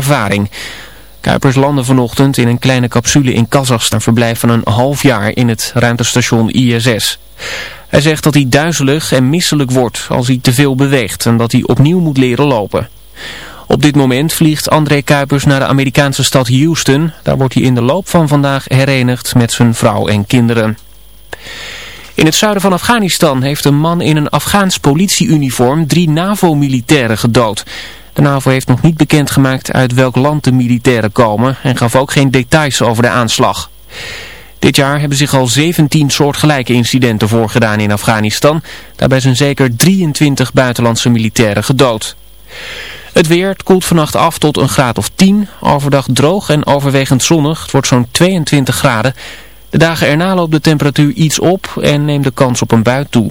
ervaring. Kuipers landde vanochtend in een kleine capsule in Kazachstan verblijf van een half jaar in het ruimtestation ISS. Hij zegt dat hij duizelig en misselijk wordt als hij te veel beweegt en dat hij opnieuw moet leren lopen. Op dit moment vliegt André Kuipers naar de Amerikaanse stad Houston. Daar wordt hij in de loop van vandaag herenigd met zijn vrouw en kinderen. In het zuiden van Afghanistan heeft een man in een Afghaans politieuniform drie NAVO-militairen gedood. De NAVO heeft nog niet bekendgemaakt uit welk land de militairen komen en gaf ook geen details over de aanslag. Dit jaar hebben zich al 17 soortgelijke incidenten voorgedaan in Afghanistan. Daarbij zijn zeker 23 buitenlandse militairen gedood. Het weer koelt vannacht af tot een graad of 10. Overdag droog en overwegend zonnig. Het wordt zo'n 22 graden. De dagen erna loopt de temperatuur iets op en neemt de kans op een bui toe.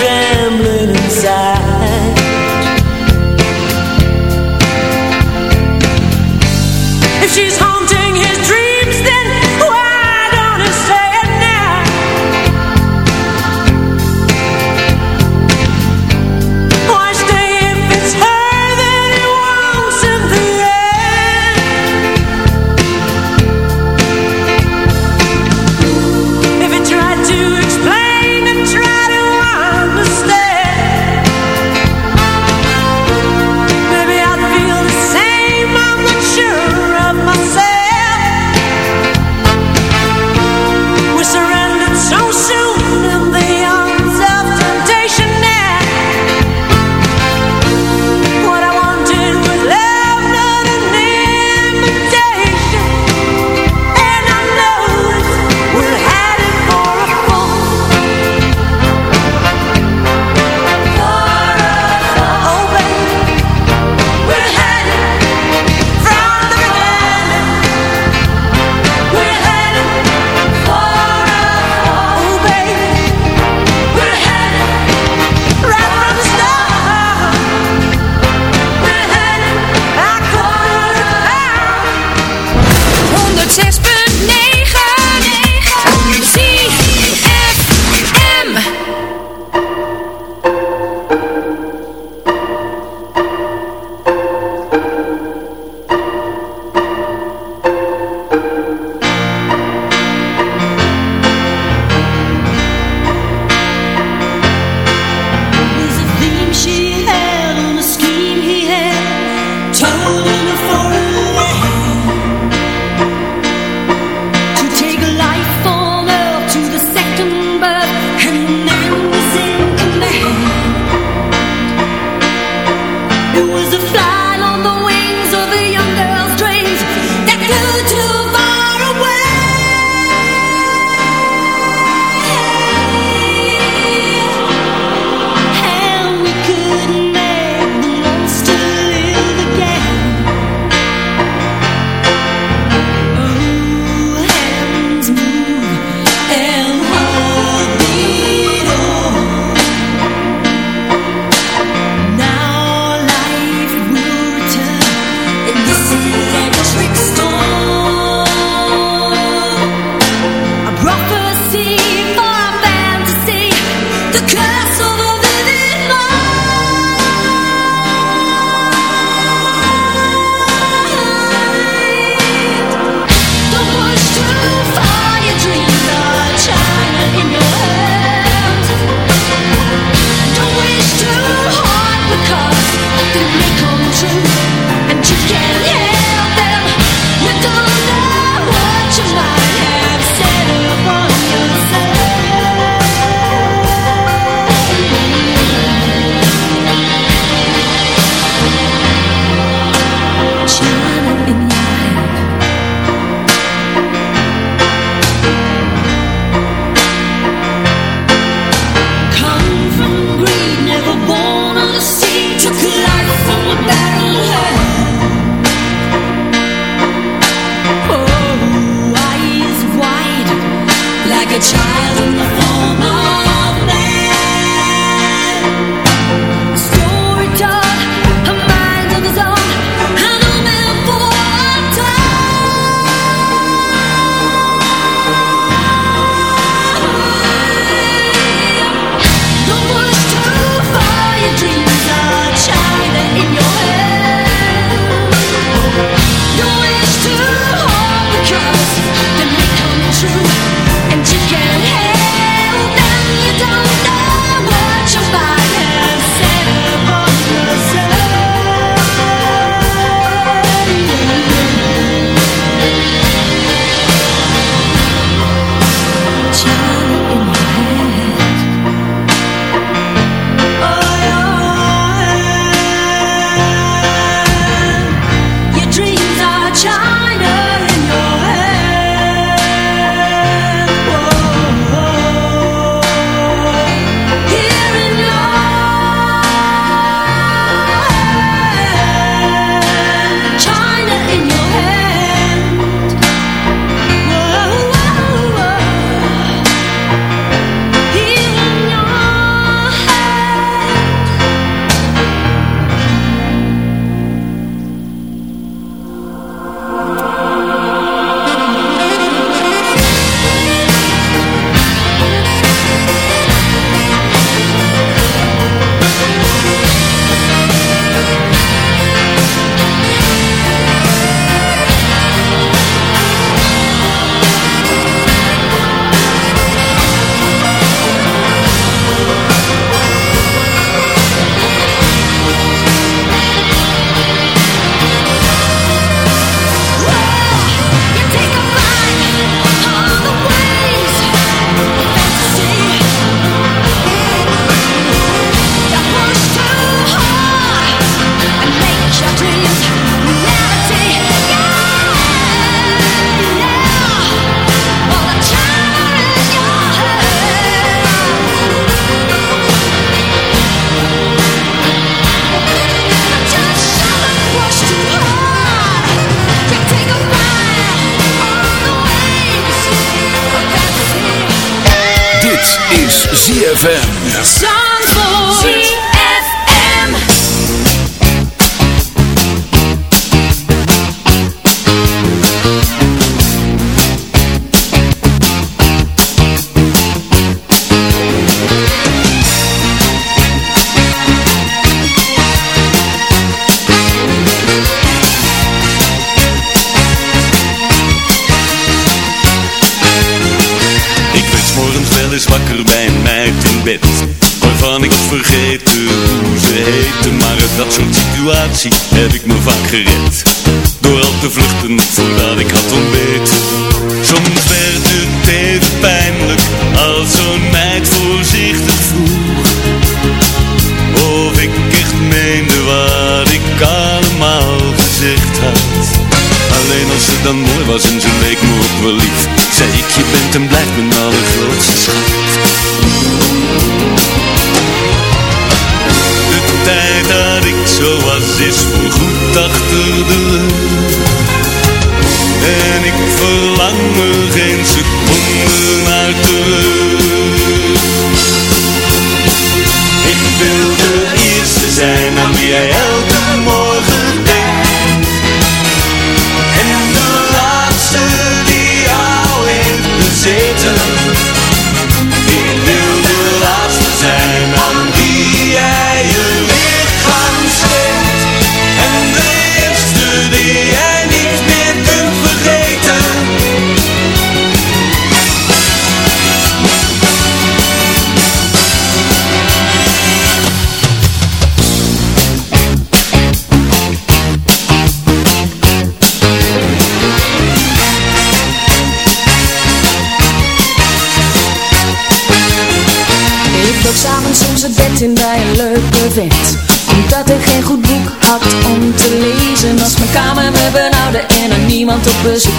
heb ik me vaak gered Door al te vluchten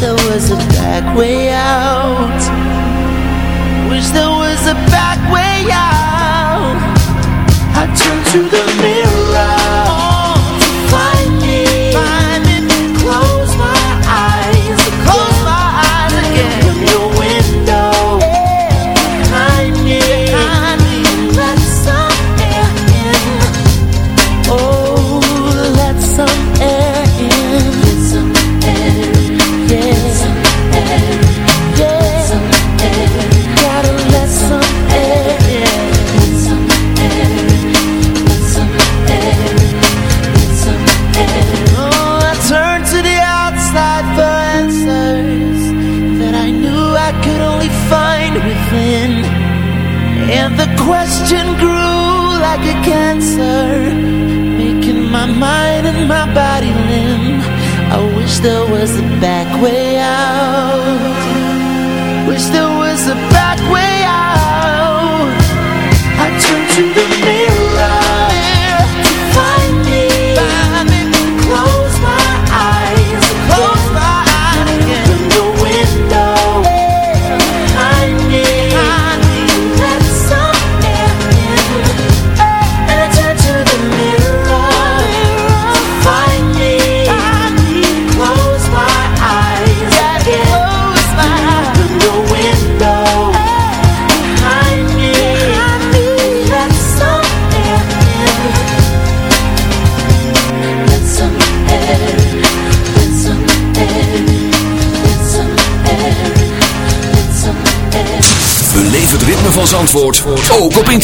there was a back way out. Wish there was a back way out. I to the mirror Zandvoort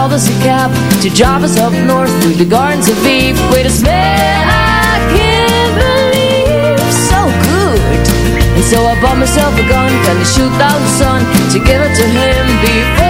called us a cab to drive us up north through the gardens of Eve. With a smell I can't believe so good. And So I bought myself a gun, gonna shoot out the sun To give it to him before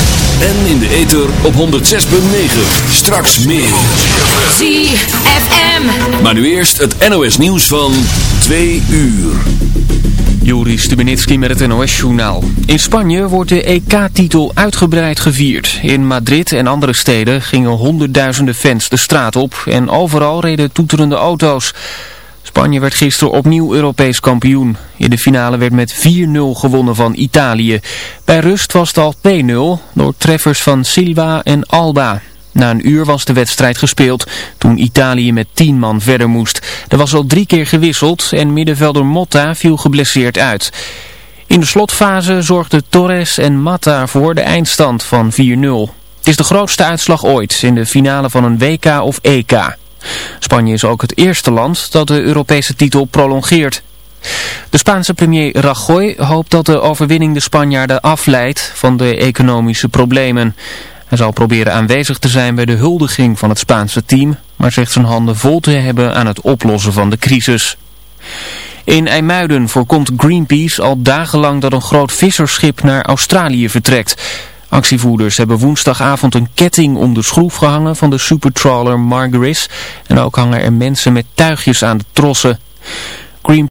en in de ether op 106.9. Straks meer. ZFM. Maar nu eerst het NOS nieuws van 2 uur. Juri Stubenitski met het NOS-journaal. In Spanje wordt de EK-titel uitgebreid gevierd. In Madrid en andere steden gingen honderdduizenden fans de straat op en overal reden toeterende auto's. Spanje werd gisteren opnieuw Europees kampioen. In de finale werd met 4-0 gewonnen van Italië. Bij rust was het al 2-0 door treffers van Silva en Alba. Na een uur was de wedstrijd gespeeld toen Italië met 10 man verder moest. Er was al drie keer gewisseld en middenvelder Motta viel geblesseerd uit. In de slotfase zorgden Torres en Matta voor de eindstand van 4-0. Het is de grootste uitslag ooit in de finale van een WK of EK. Spanje is ook het eerste land dat de Europese titel prolongeert. De Spaanse premier Rajoy hoopt dat de overwinning de Spanjaarden afleidt van de economische problemen. Hij zal proberen aanwezig te zijn bij de huldiging van het Spaanse team, maar zegt zijn handen vol te hebben aan het oplossen van de crisis. In IJmuiden voorkomt Greenpeace al dagenlang dat een groot visserschip naar Australië vertrekt. Actievoerders hebben woensdagavond een ketting om de schroef gehangen van de supertrawler Margaris. En ook hangen er mensen met tuigjes aan de trossen.